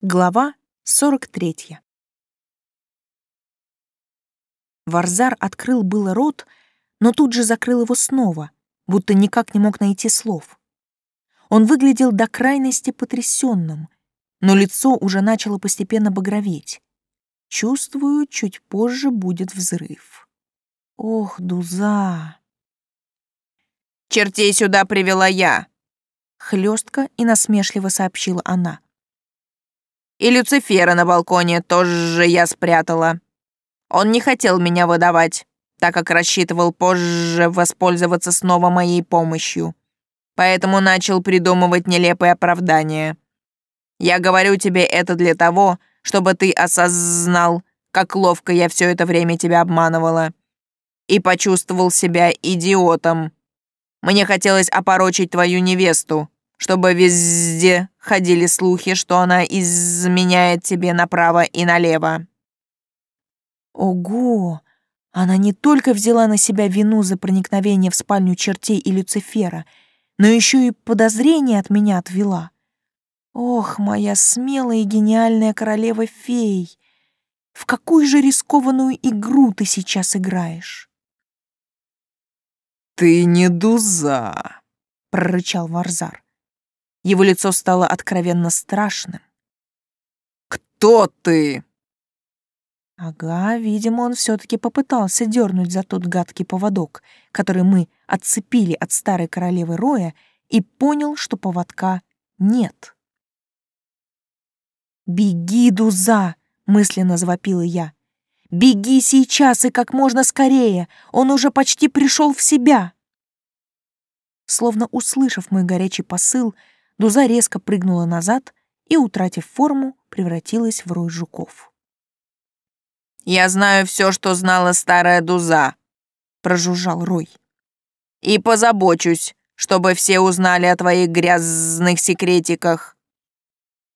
Глава 43. Варзар открыл было рот, но тут же закрыл его снова, будто никак не мог найти слов. Он выглядел до крайности потрясенным, но лицо уже начало постепенно багроветь. Чувствую, чуть позже будет взрыв. Ох, Дуза! «Чертей сюда привела я!» Хлестко и насмешливо сообщила она. И Люцифера на балконе тоже я спрятала. Он не хотел меня выдавать, так как рассчитывал позже воспользоваться снова моей помощью. Поэтому начал придумывать нелепые оправдания. Я говорю тебе это для того, чтобы ты осознал, как ловко я все это время тебя обманывала. И почувствовал себя идиотом. Мне хотелось опорочить твою невесту, чтобы везде ходили слухи, что она изменяет тебе направо и налево. Ого! Она не только взяла на себя вину за проникновение в спальню чертей и Люцифера, но еще и подозрение от меня отвела. Ох, моя смелая и гениальная королева фей! В какую же рискованную игру ты сейчас играешь? «Ты не дуза!» — прорычал Варзар. Его лицо стало откровенно страшным. «Кто ты?» Ага, видимо, он все-таки попытался дернуть за тот гадкий поводок, который мы отцепили от старой королевы Роя, и понял, что поводка нет. «Беги, Дуза!» — мысленно завопила я. «Беги сейчас и как можно скорее! Он уже почти пришел в себя!» Словно услышав мой горячий посыл, Дуза резко прыгнула назад и, утратив форму, превратилась в рой жуков. «Я знаю все, что знала старая Дуза», — прожужжал Рой. «И позабочусь, чтобы все узнали о твоих грязных секретиках.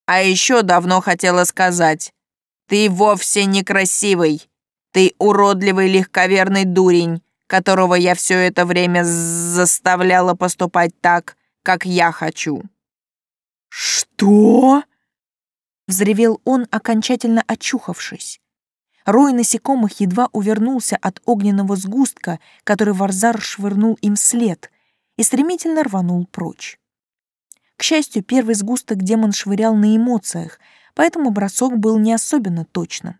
А еще давно хотела сказать, ты вовсе не красивый, ты уродливый легковерный дурень, которого я все это время заставляла поступать так, как я хочу». «Что?» — взревел он, окончательно очухавшись. Рой насекомых едва увернулся от огненного сгустка, который Варзар швырнул им вслед, и стремительно рванул прочь. К счастью, первый сгусток демон швырял на эмоциях, поэтому бросок был не особенно точным.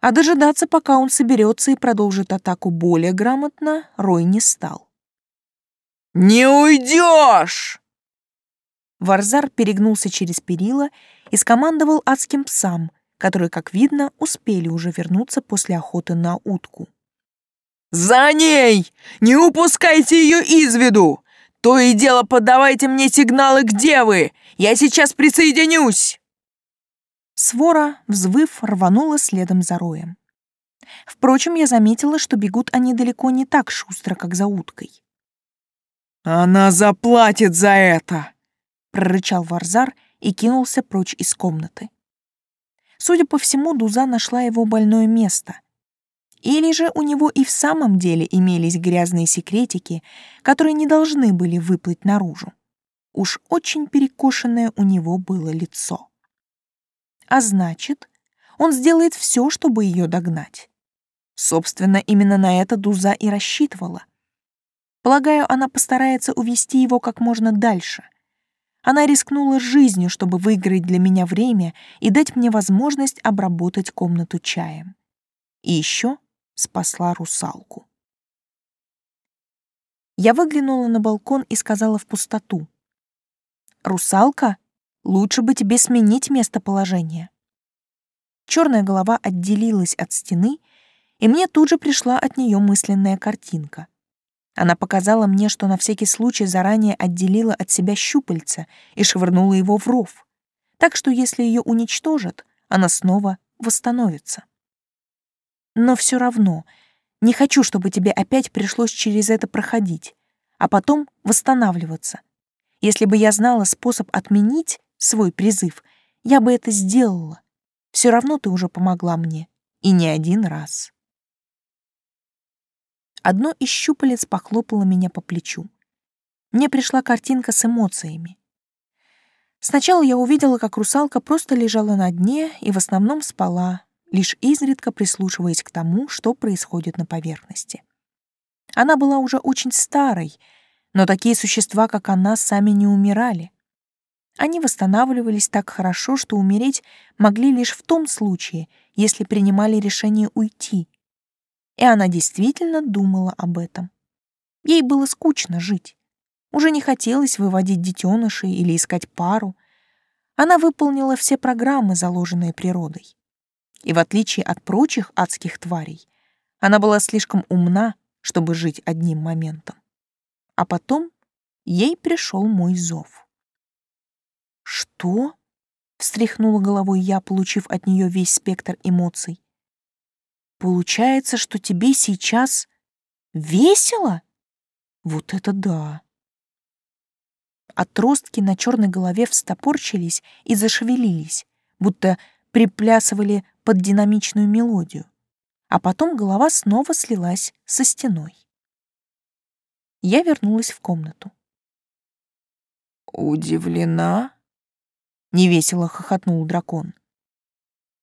А дожидаться, пока он соберется и продолжит атаку более грамотно, Рой не стал. «Не уйдешь!» Варзар перегнулся через перила и скомандовал адским псам, которые, как видно, успели уже вернуться после охоты на утку. «За ней! Не упускайте ее из виду! То и дело подавайте мне сигналы, где вы! Я сейчас присоединюсь!» Свора, взвыв, рванула следом за роем. Впрочем, я заметила, что бегут они далеко не так шустро, как за уткой. «Она заплатит за это!» Прорычал Варзар и кинулся прочь из комнаты. Судя по всему, Дуза нашла его больное место. Или же у него и в самом деле имелись грязные секретики, которые не должны были выплыть наружу. Уж очень перекошенное у него было лицо. А значит, он сделает все, чтобы ее догнать. Собственно, именно на это Дуза и рассчитывала. Полагаю, она постарается увести его как можно дальше — она рискнула жизнью, чтобы выиграть для меня время и дать мне возможность обработать комнату чаем. И еще спасла русалку. Я выглянула на балкон и сказала в пустоту. «Русалка, лучше бы тебе сменить местоположение». Черная голова отделилась от стены, и мне тут же пришла от нее мысленная картинка. Она показала мне, что на всякий случай заранее отделила от себя щупальца и швырнула его в ров. Так что если ее уничтожат, она снова восстановится. Но все равно не хочу, чтобы тебе опять пришлось через это проходить, а потом восстанавливаться. Если бы я знала способ отменить свой призыв, я бы это сделала. Все равно ты уже помогла мне, и не один раз. Одно из щупалец похлопало меня по плечу. Мне пришла картинка с эмоциями. Сначала я увидела, как русалка просто лежала на дне и в основном спала, лишь изредка прислушиваясь к тому, что происходит на поверхности. Она была уже очень старой, но такие существа, как она, сами не умирали. Они восстанавливались так хорошо, что умереть могли лишь в том случае, если принимали решение уйти. И она действительно думала об этом. Ей было скучно жить. Уже не хотелось выводить детенышей или искать пару. Она выполнила все программы, заложенные природой. И в отличие от прочих адских тварей, она была слишком умна, чтобы жить одним моментом. А потом ей пришел мой зов. «Что?» — встряхнула головой я, получив от нее весь спектр эмоций. «Получается, что тебе сейчас весело? Вот это да!» Отростки на черной голове встопорчились и зашевелились, будто приплясывали под динамичную мелодию, а потом голова снова слилась со стеной. Я вернулась в комнату. «Удивлена?» — невесело хохотнул дракон.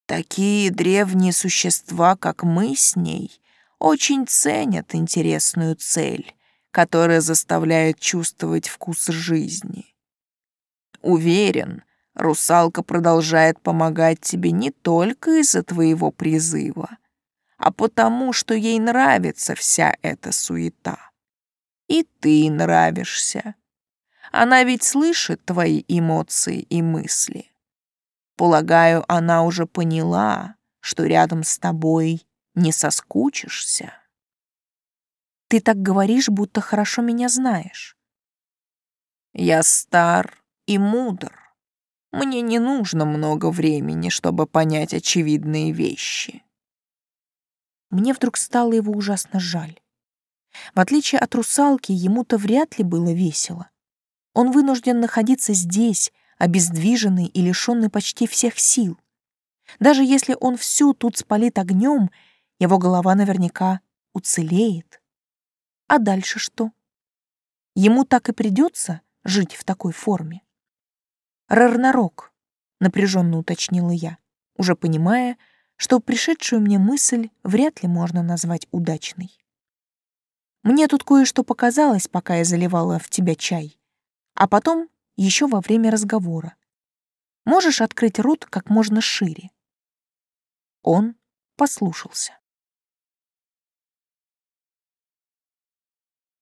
«Такие древние существа, как мы с ней, очень ценят интересную цель, которая заставляет чувствовать вкус жизни. Уверен, русалка продолжает помогать тебе не только из-за твоего призыва, а потому, что ей нравится вся эта суета. И ты нравишься. Она ведь слышит твои эмоции и мысли. Полагаю, она уже поняла, что рядом с тобой не соскучишься. Ты так говоришь, будто хорошо меня знаешь. Я стар и мудр. Мне не нужно много времени, чтобы понять очевидные вещи. Мне вдруг стало его ужасно жаль. В отличие от русалки, ему-то вряд ли было весело. Он вынужден находиться здесь, обездвиженный и лишенный почти всех сил. Даже если он всю тут спалит огнем, его голова наверняка уцелеет. А дальше что? Ему так и придется жить в такой форме. Рарнарок, напряженно уточнила я, уже понимая, что пришедшую мне мысль вряд ли можно назвать удачной. Мне тут кое-что показалось, пока я заливала в тебя чай, а потом еще во время разговора. Можешь открыть рот как можно шире. Он послушался.